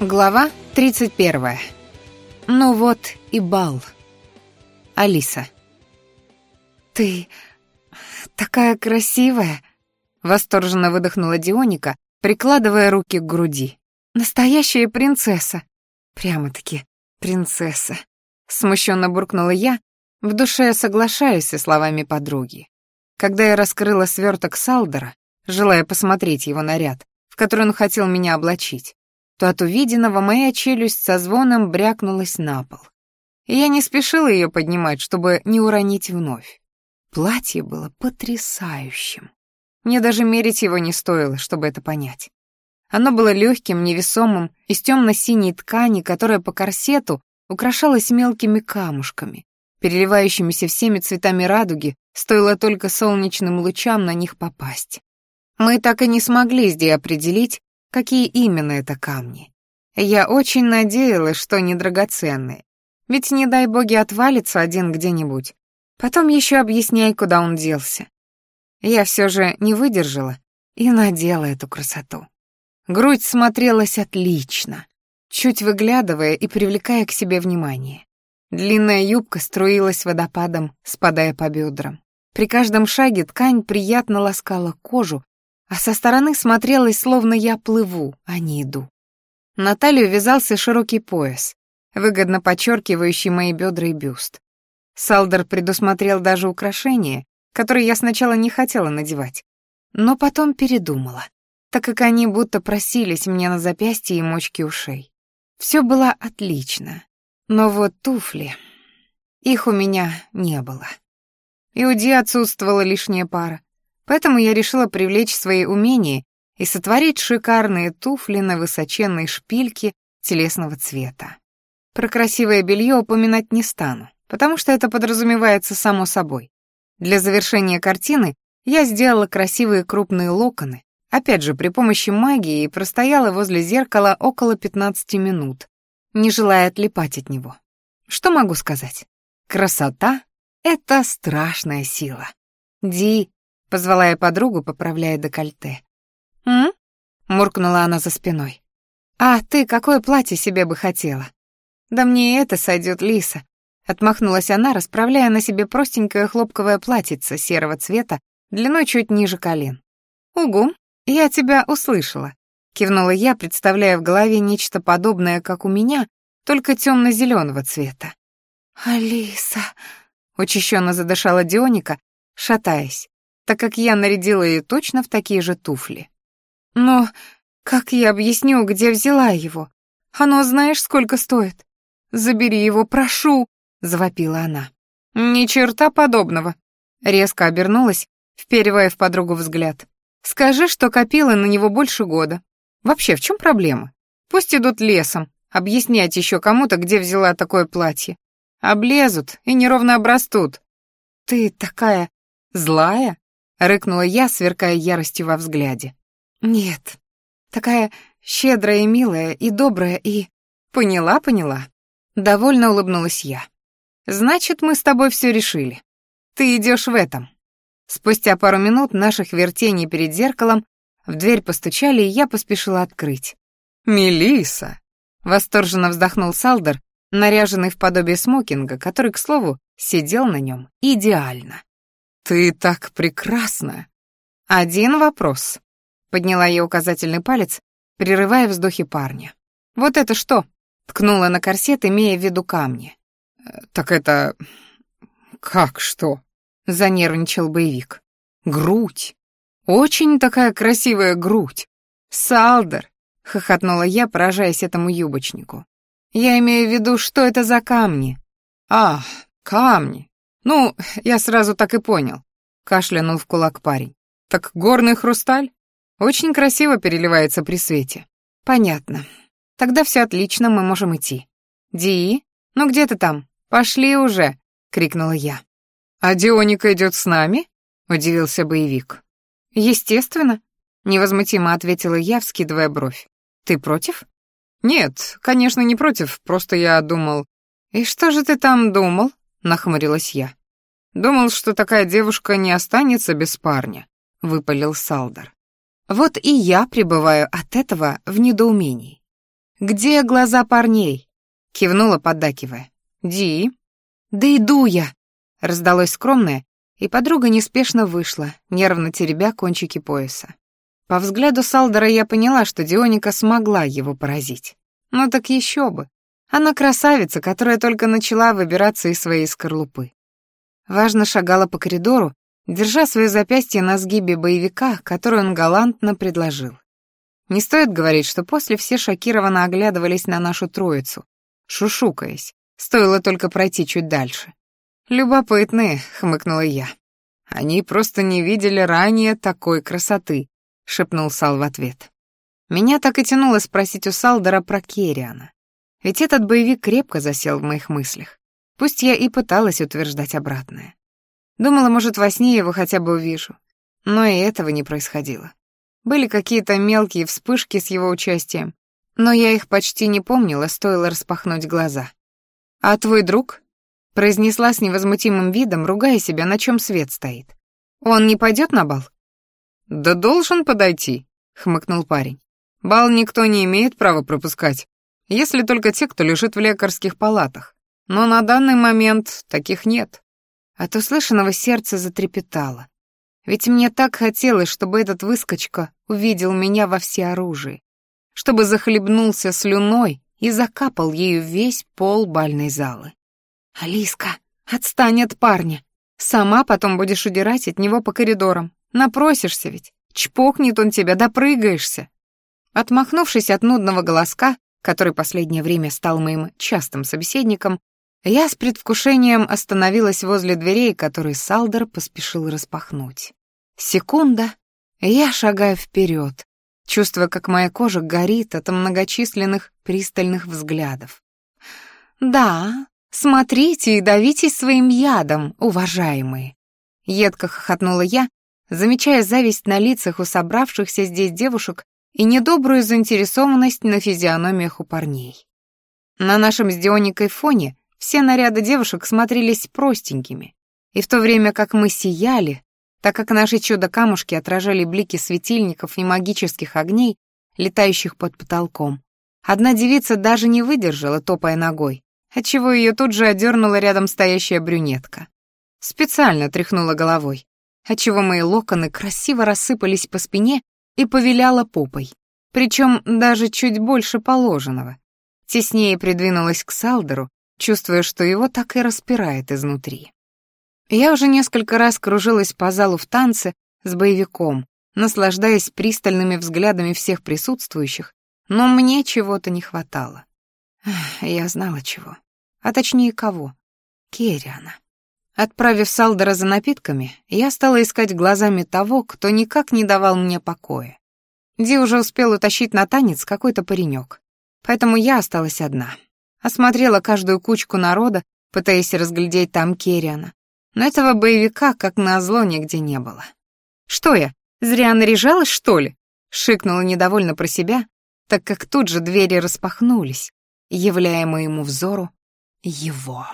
Глава 31. Ну вот и бал. Алиса. «Ты такая красивая!» — восторженно выдохнула Дионика, прикладывая руки к груди. «Настоящая принцесса!» «Прямо-таки принцесса!» — смущенно буркнула я, в душе соглашаясь со словами подруги. Когда я раскрыла сверток Салдера, желая посмотреть его наряд, в который он хотел меня облачить, то от увиденного моя челюсть со звоном брякнулась на пол. Я не спешила ее поднимать, чтобы не уронить вновь. Платье было потрясающим. Мне даже мерить его не стоило, чтобы это понять. Оно было легким, невесомым, из темно-синей ткани, которая по корсету украшалась мелкими камушками, переливающимися всеми цветами радуги, стоило только солнечным лучам на них попасть. Мы так и не смогли здесь определить, какие именно это камни. Я очень надеялась, что не драгоценные. Ведь не дай боги отвалится один где-нибудь. Потом еще объясняй, куда он делся. Я все же не выдержала и надела эту красоту. Грудь смотрелась отлично, чуть выглядывая и привлекая к себе внимание. Длинная юбка струилась водопадом, спадая по бедрам. При каждом шаге ткань приятно ласкала кожу, а со стороны смотрелось, словно я плыву, а не иду. На талию вязался широкий пояс, выгодно подчеркивающий мои бедра и бюст. Салдер предусмотрел даже украшения, которые я сначала не хотела надевать, но потом передумала, так как они будто просились мне на запястье и мочки ушей. Все было отлично, но вот туфли... Их у меня не было. И у Ди отсутствовала лишняя пара, Поэтому я решила привлечь свои умения и сотворить шикарные туфли на высоченной шпильке телесного цвета. Про красивое белье упоминать не стану, потому что это подразумевается само собой. Для завершения картины я сделала красивые крупные локоны, опять же при помощи магии, и простояла возле зеркала около 15 минут, не желая отлипать от него. Что могу сказать? Красота — это страшная сила. Ди Позвала я подругу, поправляя декольте. «М?», муркнула она за спиной. «А ты какое платье себе бы хотела?» «Да мне и это сойдет, Лиса», — отмахнулась она, расправляя на себе простенькое хлопковое платьице серого цвета, длиной чуть ниже колен. «Угу, я тебя услышала», — кивнула я, представляя в голове нечто подобное, как у меня, только темно зеленого цвета. «Алиса», — учащенно задышала Дионика, шатаясь так как я нарядила ее точно в такие же туфли. Но как я объясню, где взяла его? Оно знаешь, сколько стоит? Забери его, прошу, завопила она. Ни черта подобного. Резко обернулась, впервая в подругу взгляд. Скажи, что копила на него больше года. Вообще, в чем проблема? Пусть идут лесом, объяснять еще кому-то, где взяла такое платье. Облезут и неровно обрастут. Ты такая злая? — рыкнула я, сверкая яростью во взгляде. «Нет, такая щедрая и милая, и добрая, и...» «Поняла, поняла». Довольно улыбнулась я. «Значит, мы с тобой все решили. Ты идешь в этом». Спустя пару минут наших вертений перед зеркалом в дверь постучали, и я поспешила открыть. Мелиса! восторженно вздохнул Салдер, наряженный в подобие смокинга, который, к слову, сидел на нем идеально. «Ты так прекрасна!» «Один вопрос», — подняла ей указательный палец, прерывая вздохи парня. «Вот это что?» — ткнула на корсет, имея в виду камни. «Э, «Так это... как что?» — занервничал боевик. «Грудь! Очень такая красивая грудь! Салдер!» — хохотнула я, поражаясь этому юбочнику. «Я имею в виду, что это за камни?» «А, камни! Ну, я сразу так и понял кашлянул в кулак парень. Так горный хрусталь очень красиво переливается при свете. Понятно. Тогда все отлично, мы можем идти. Ди, ну где ты там? Пошли уже, крикнула я. А Дионика идет с нами? удивился боевик. Естественно, невозмутимо ответила я, вскидывая бровь. Ты против? Нет, конечно, не против, просто я думал. И что же ты там думал? нахмурилась я. Думал, что такая девушка не останется без парня», — выпалил Салдер. «Вот и я пребываю от этого в недоумении». «Где глаза парней?» — кивнула, поддакивая. «Ди?» «Да иду я!» — раздалось скромное, и подруга неспешно вышла, нервно теребя кончики пояса. По взгляду Салдера я поняла, что Дионика смогла его поразить. Ну так еще бы. Она красавица, которая только начала выбираться из своей скорлупы важно шагала по коридору, держа свое запястье на сгибе боевика, который он галантно предложил. Не стоит говорить, что после все шокированно оглядывались на нашу троицу, шушукаясь, стоило только пройти чуть дальше. «Любопытные», — хмыкнула я. «Они просто не видели ранее такой красоты», — шепнул Сал в ответ. Меня так и тянуло спросить у Салдера про Керриана. Ведь этот боевик крепко засел в моих мыслях. Пусть я и пыталась утверждать обратное. Думала, может, во сне его хотя бы увижу. Но и этого не происходило. Были какие-то мелкие вспышки с его участием, но я их почти не помнила, стоило распахнуть глаза. «А твой друг?» — произнесла с невозмутимым видом, ругая себя, на чем свет стоит. «Он не пойдет на бал?» «Да должен подойти», — хмыкнул парень. «Бал никто не имеет права пропускать, если только те, кто лежит в лекарских палатах. Но на данный момент таких нет. От услышанного сердце затрепетало. Ведь мне так хотелось, чтобы этот выскочка увидел меня во всеоружии, чтобы захлебнулся слюной и закапал ею весь пол бальной залы. «Алиска, отстань от парня! Сама потом будешь удирать от него по коридорам. Напросишься ведь, чпокнет он тебя, допрыгаешься!» Отмахнувшись от нудного голоска, который последнее время стал моим частым собеседником, я с предвкушением остановилась возле дверей, которые Салдер поспешил распахнуть. Секунда, я шагаю вперед, чувствуя, как моя кожа горит от многочисленных пристальных взглядов. «Да, смотрите и давитесь своим ядом, уважаемые!» Едко хохотнула я, замечая зависть на лицах у собравшихся здесь девушек и недобрую заинтересованность на физиономиях у парней. На нашем с Дионикой фоне все наряды девушек смотрелись простенькими, и в то время как мы сияли, так как наши чудо-камушки отражали блики светильников и магических огней, летающих под потолком, одна девица даже не выдержала, топая ногой, отчего ее тут же одернула рядом стоящая брюнетка. Специально тряхнула головой, отчего мои локоны красиво рассыпались по спине и повиляла попой, причем даже чуть больше положенного. Теснее придвинулась к Салдеру чувствуя, что его так и распирает изнутри. Я уже несколько раз кружилась по залу в танце с боевиком, наслаждаясь пристальными взглядами всех присутствующих, но мне чего-то не хватало. Я знала чего. А точнее, кого? Керриана. Отправив Салдера за напитками, я стала искать глазами того, кто никак не давал мне покоя. Ди уже успел утащить на танец какой-то паренек. Поэтому я осталась одна, Осмотрела каждую кучку народа, пытаясь разглядеть там Керриана. Но этого боевика, как назло, нигде не было. «Что я, зря наряжалась, что ли?» — шикнула недовольно про себя, так как тут же двери распахнулись, являя моему взору его.